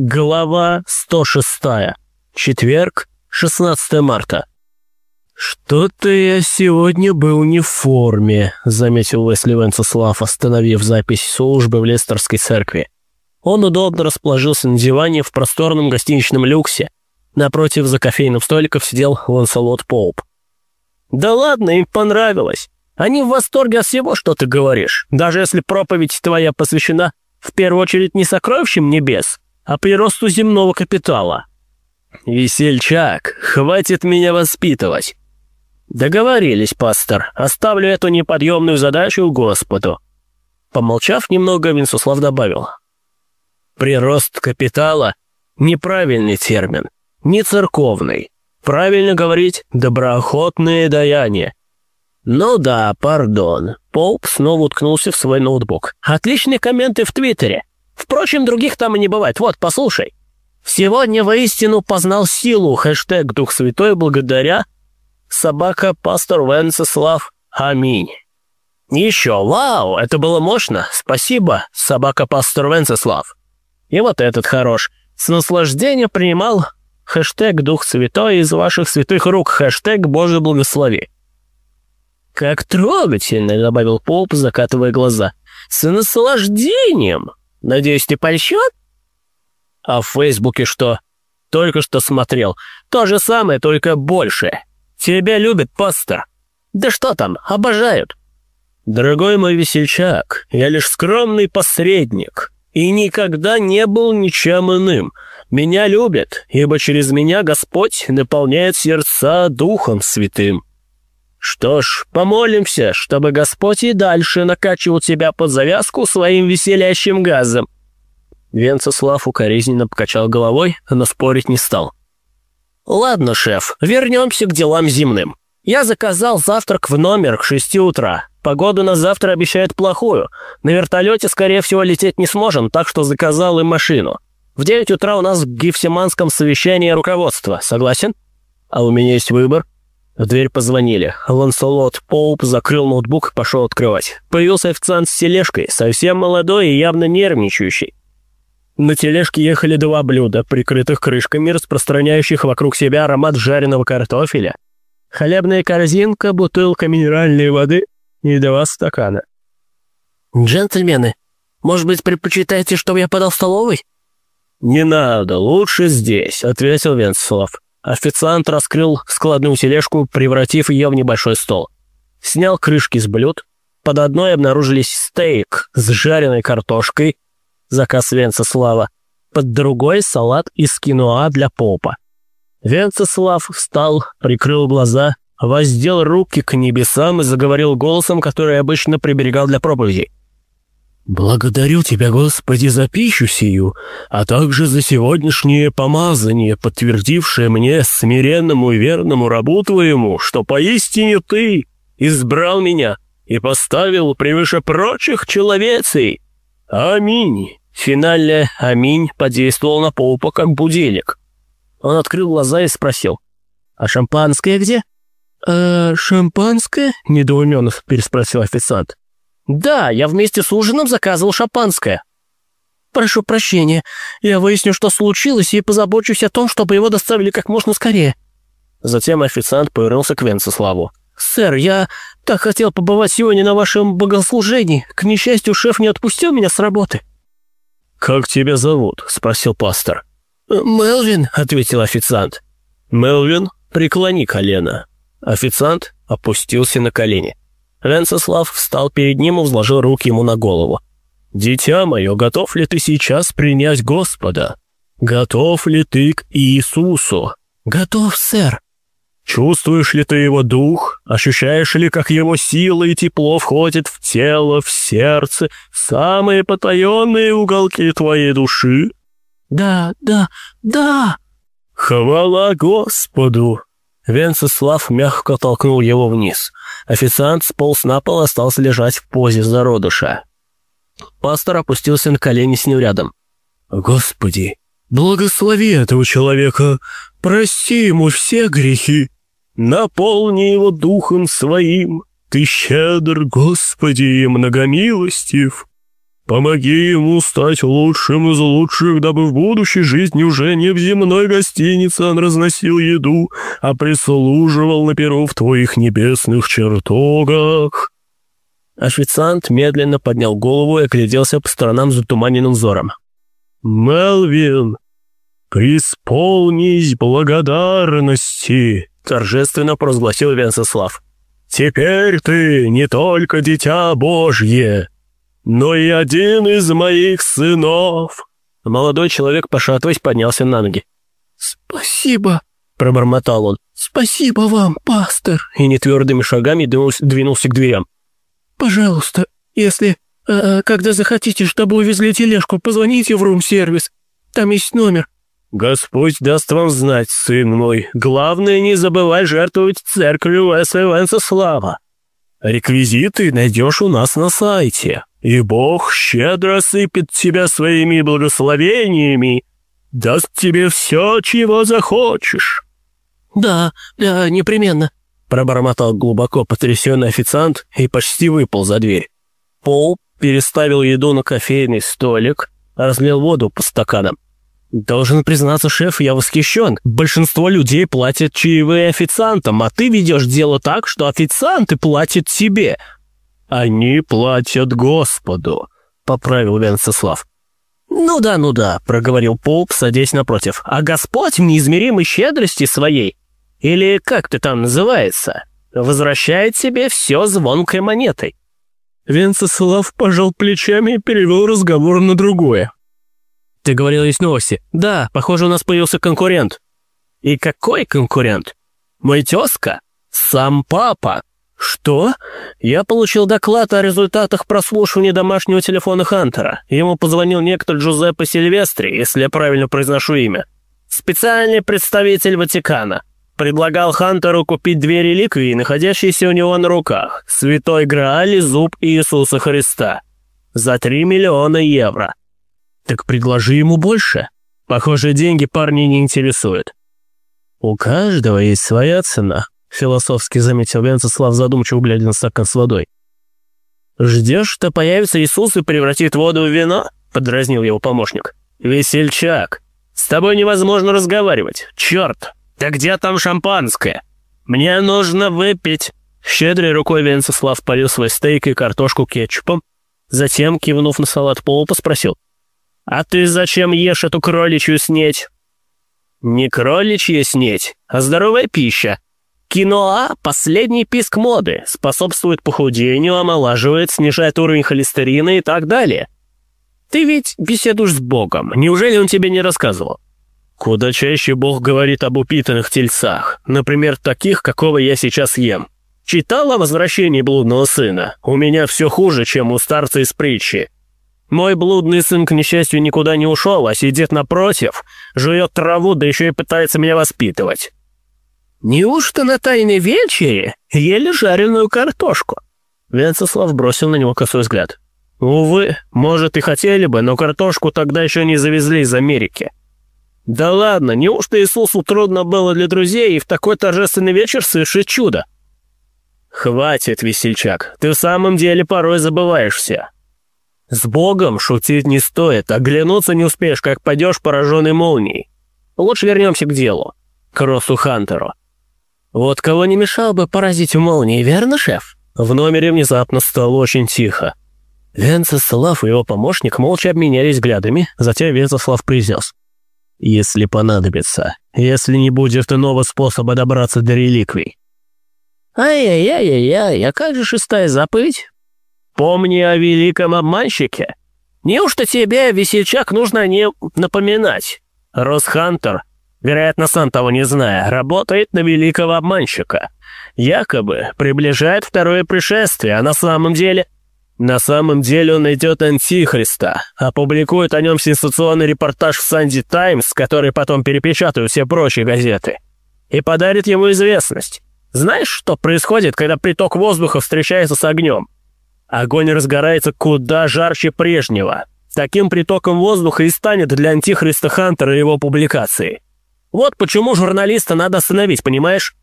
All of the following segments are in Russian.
Глава 106. Четверг, 16 марта. «Что-то я сегодня был не в форме», — заметил Лесли Венцеслав, остановив запись службы в Лестерской церкви. Он удобно расположился на диване в просторном гостиничном люксе. Напротив за кофейным столиком сидел Ланселот Поуп. «Да ладно, им понравилось. Они в восторге от всего, что ты говоришь, даже если проповедь твоя посвящена в первую очередь не сокровищем небес, а приросту земного капитала. Весельчак, хватит меня воспитывать. Договорились, пастор, оставлю эту неподъемную задачу Господу. Помолчав немного, Винсуслав добавил. Прирост капитала — неправильный термин, не церковный. Правильно говорить «доброохотные даяния». Ну да, пардон. Поуп снова уткнулся в свой ноутбук. Отличные комменты в Твиттере. Впрочем, других там и не бывает. Вот, послушай. Сегодня воистину познал силу хэштег «Дух Святой» благодаря собака пастор Венцеслав. Аминь. Еще, вау, это было мощно. Спасибо, собака пастор Венцеслав. И вот этот хорош. С наслаждением принимал хэштег «Дух Святой» из ваших святых рук, хэштег «Боже благослови». «Как трогательно», — добавил Поп, закатывая глаза. «С наслаждением!» Надеюсь, ты польщен?» «А в Фейсбуке что?» «Только что смотрел. То же самое, только больше. Тебя любят, пастор». «Да что там, обожают». «Дорогой мой весельчак, я лишь скромный посредник и никогда не был ничем иным. Меня любят, ибо через меня Господь наполняет сердца Духом Святым». Что ж, помолимся, чтобы Господь и дальше накачивал тебя под завязку своим веселящим газом». Венцеслав укоризненно покачал головой, но спорить не стал. «Ладно, шеф, вернемся к делам земным. Я заказал завтрак в номер к шести утра. Погоду на завтра обещает плохую. На вертолете, скорее всего, лететь не сможем, так что заказал им машину. В девять утра у нас в Гефсиманском совещании руководства. Согласен? А у меня есть выбор. В дверь позвонили. Ланселот Поуп закрыл ноутбук и пошел открывать. Появился официант с тележкой, совсем молодой и явно нервничающий. На тележке ехали два блюда, прикрытых крышками, распространяющих вокруг себя аромат жареного картофеля. Хлебная корзинка, бутылка минеральной воды и два стакана. «Джентльмены, может быть, предпочитаете, чтобы я подал столовой?» «Не надо, лучше здесь», — ответил Венцелов. Официант раскрыл складную тележку, превратив ее в небольшой стол. Снял крышки с блюд. Под одной обнаружились стейк с жареной картошкой, заказ Венцеслава. Под другой салат из киноа для попа. Венцеслав встал, прикрыл глаза, воздел руки к небесам и заговорил голосом, который обычно приберегал для проповедей. «Благодарю Тебя, Господи, за пищу сию, а также за сегодняшнее помазание, подтвердившее мне, смиренному и верному рабу Твоему, что поистине Ты избрал меня и поставил превыше прочих человецей. Аминь». Финальное «Аминь» подействовал на Поупа как будильник. Он открыл глаза и спросил, «А шампанское где?» «Э, шампанское?» — недоуменно переспросил официант. «Да, я вместе с ужином заказывал шампанское». «Прошу прощения, я выясню, что случилось, и позабочусь о том, чтобы его доставили как можно скорее». Затем официант повернулся к Венцеславу. «Сэр, я так хотел побывать сегодня на вашем богослужении. К несчастью, шеф не отпустил меня с работы». «Как тебя зовут?» — спросил пастор. «Мелвин», — ответил официант. «Мелвин, преклони колено». Официант опустился на колени. Венцеслав встал перед ним и возложил руки ему на голову. «Дитя мое, готов ли ты сейчас принять Господа? Готов ли ты к Иисусу?» «Готов, сэр». «Чувствуешь ли ты его дух? Ощущаешь ли, как его сила и тепло входят в тело, в сердце, в самые потаенные уголки твоей души?» «Да, да, да!» «Хвала Господу!» Венцеслав мягко толкнул его вниз. Официант сполз на пол и остался лежать в позе зародыша. Пастор опустился на колени с ним рядом. «Господи, благослови этого человека, прости ему все грехи, наполни его духом своим, ты щедр, Господи, и многомилостив». Помоги ему стать лучшим из лучших, дабы в будущей жизни уже не в земной гостинице он разносил еду, а прислуживал на перу в твоих небесных чертогах». Официант медленно поднял голову и огляделся по сторонам затуманенным взором. «Мелвин, преисполнись благодарности!» торжественно провозгласил Венцеслав. «Теперь ты не только дитя Божье, но и один из моих сынов!» Молодой человек, пошатываясь, поднялся на ноги. «Спасибо!» — пробормотал он. «Спасибо вам, пастор!» И нетвердыми шагами двинулся, двинулся к дверям. «Пожалуйста, если... А, когда захотите, чтобы увезли тележку, позвоните в рум-сервис. Там есть номер. «Господь даст вам знать, сын мой. Главное, не забывай жертвовать церковью Уэса Слава. Реквизиты найдешь у нас на сайте, и Бог щедро сыпет тебя своими благословениями, даст тебе все, чего захочешь». «Да, да, непременно», — пробормотал глубоко потрясенный официант и почти выпал за дверь. Пол переставил еду на кофейный столик, разлил воду по стаканам. «Должен признаться, шеф, я восхищен. Большинство людей платят чаевые официантам, а ты ведешь дело так, что официанты платят тебе». «Они платят Господу», — поправил Венцеслав. «Ну да, ну да», — проговорил Поп, садясь напротив. «А Господь в неизмеримой щедрости своей, или как ты там называется, возвращает себе все звонкой монетой». Венцеслав пожал плечами и перевел разговор на другое. Ты говорил, есть новости. Да, похоже, у нас появился конкурент. И какой конкурент? Мой тезка? Сам папа. Что? Я получил доклад о результатах прослушивания домашнего телефона Хантера. Ему позвонил некто Джузеппе Сильвестри, если я правильно произношу имя. Специальный представитель Ватикана. Предлагал Хантеру купить две реликвии, находящиеся у него на руках. Святой Грааль и зуб Иисуса Христа. За 3 миллиона евро. Так предложи ему больше. Похоже, деньги парни не интересуют. У каждого есть своя цена, философски заметил Венцеслав, задумчиво глядя на стакан с водой. «Ждешь, что появится Иисус и превратит воду в вино?» — подразнил его помощник. «Весельчак, с тобой невозможно разговаривать. Черт, да где там шампанское? Мне нужно выпить!» Щедрой рукой Венцеслав полил свой стейк и картошку кетчупом. Затем, кивнув на салат Полупа, спросил. «А ты зачем ешь эту кроличью снеть?» «Не кроличья снеть, а здоровая пища. Киноа – последний писк моды, способствует похудению, омолаживает, снижает уровень холестерина и так далее. Ты ведь беседуешь с Богом, неужели он тебе не рассказывал?» Куда чаще Бог говорит об упитанных тельцах, например, таких, какого я сейчас ем. Читал о возвращении блудного сына? У меня все хуже, чем у старца из притчи. Мой блудный сын, к несчастью, никуда не ушел, а сидит напротив, жует траву, да еще и пытается меня воспитывать. Неужто на тайной вечере ели жареную картошку?» Венцеслав бросил на него косой взгляд. «Увы, может и хотели бы, но картошку тогда еще не завезли из Америки». «Да ладно, неужто Иисусу трудно было для друзей и в такой торжественный вечер совершить чудо?» «Хватит, весельчак, ты в самом деле порой забываешься. С Богом шутить не стоит, оглянуться не успеешь, как пойдешь пораженный молнией. Лучше вернемся к делу, к Росу Хантеру. Вот кого не мешал бы поразить молнией, верно, шеф? В номере внезапно стало очень тихо. Венцеслав и его помощник молча обменялись взглядами, затем Венцеслав произнес. «Если понадобится, если не будет иного способа добраться до реликвий». «Ай-яй-яй-яй, а как же шестая заповедь?» Помни о великом обманщике. Неужто тебе, весельчак, нужно не напоминать? Росхантер, вероятно, сам того не зная, работает на великого обманщика. Якобы приближает второе пришествие, а на самом деле... На самом деле он идет антихриста, опубликует о нем сенсационный репортаж в «Санди Таймс», который потом перепечатают все прочие газеты, и подарит ему известность. Знаешь, что происходит, когда приток воздуха встречается с огнем? Огонь разгорается куда жарче прежнего. Таким притоком воздуха и станет для антихриста Хантера его публикации. Вот почему журналиста надо остановить, понимаешь?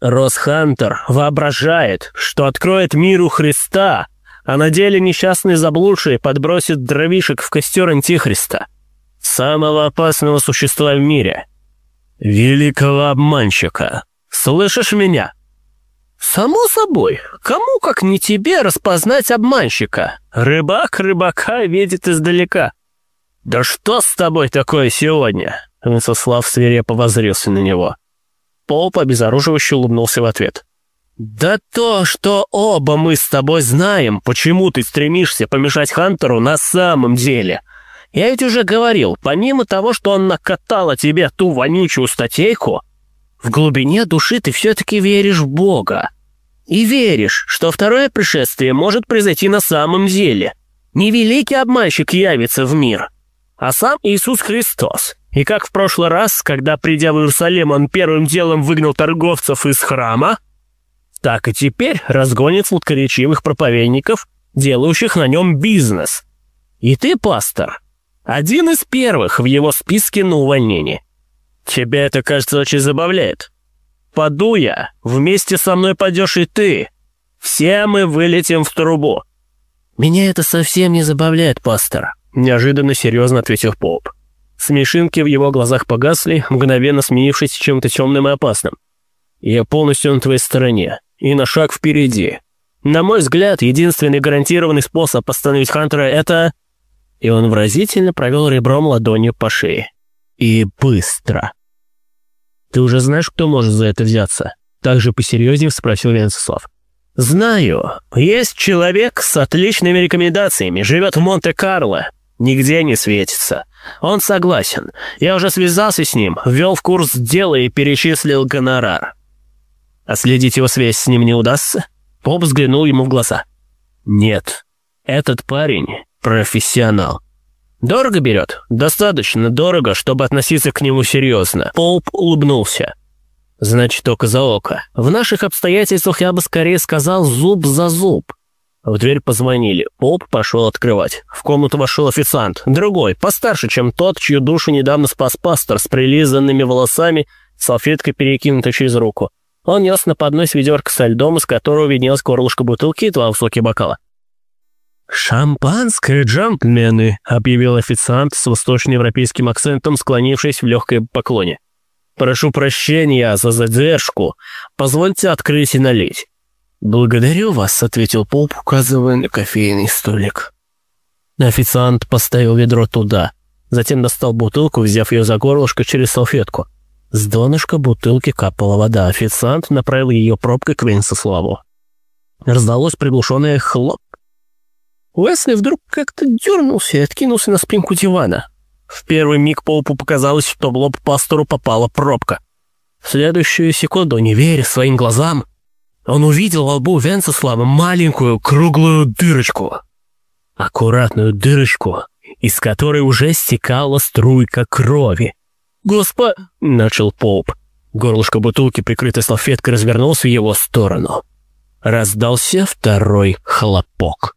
Росхантер воображает, что откроет миру Христа, а на деле несчастный заблудший подбросит дровишек в костер Антихриста, самого опасного существа в мире, великого обманщика. Слышишь меня?» «Само собой, кому как не тебе распознать обманщика? Рыбак рыбака видит издалека». «Да что с тобой такое сегодня?» Венцеслав свирепо возрился на него. Поп обезоруживающе улыбнулся в ответ. «Да то, что оба мы с тобой знаем, почему ты стремишься помешать Хантеру на самом деле. Я ведь уже говорил, помимо того, что он накатал о тебе ту вонючую статейку, в глубине души ты все-таки веришь в Бога. И веришь, что второе пришествие может произойти на самом деле. Не великий обманщик явится в мир, а сам Иисус Христос. И как в прошлый раз, когда, придя в Иерусалим, он первым делом выгнал торговцев из храма, так и теперь разгонит сладкоречивых проповедников, делающих на нем бизнес. И ты, пастор, один из первых в его списке на увольнение. Тебя это, кажется, очень забавляет. Паду я, вместе со мной падешь и ты. Все мы вылетим в трубу. Меня это совсем не забавляет, пастор, неожиданно серьезно ответил Поп. Смешинки в его глазах погасли, мгновенно сменившись чем-то темным и опасным. Я полностью на твоей стороне и на шаг впереди. На мой взгляд, единственный гарантированный способ остановить Хантера — это...» И он выразительно провел ребром ладонью по шее. «И быстро». «Ты уже знаешь, кто может за это взяться?» Также посерьезнее спросил Венцеслав. «Знаю. Есть человек с отличными рекомендациями, живет в Монте-Карло. Нигде не светится. Он согласен. Я уже связался с ним, ввел в курс дела и перечислил гонорар. А следить его связь с ним не удастся?» Поп взглянул ему в глаза. «Нет. Этот парень — профессионал. «Дорого берет? Достаточно дорого, чтобы относиться к нему серьезно». Поуп улыбнулся. «Значит, око за око. В наших обстоятельствах я бы скорее сказал зуб за зуб». В дверь позвонили. Поп пошел открывать. В комнату вошел официант. Другой, постарше, чем тот, чью душу недавно спас пастор с прилизанными волосами, салфеткой перекинутой через руку. Он нес на поднос ведерко со льдом, из которого виднелось горлышко бутылки и два высоких бокала. «Шампанское, джентльмены!» — объявил официант с восточноевропейским акцентом, склонившись в легкой поклоне. «Прошу прощения за задержку. Позвольте открыть и налить». «Благодарю вас», — ответил Поп, указывая на кофейный столик. Официант поставил ведро туда, затем достал бутылку, взяв ее за горлышко через салфетку. С донышка бутылки капала вода. Официант направил ее пробкой к Венцеславу. Раздалось приглушенное хлоп. Уэсли вдруг как-то дернулся и откинулся на спинку дивана. В первый миг Поупу показалось, что в лоб пастору попала пробка. В следующую секунду, не веря своим глазам, он увидел во лбу Венцеслава маленькую круглую дырочку. Аккуратную дырочку, из которой уже стекала струйка крови. «Госпо...» — начал Поуп. Горлышко бутылки, прикрытой салфеткой, развернулся в его сторону. Раздался второй хлопок.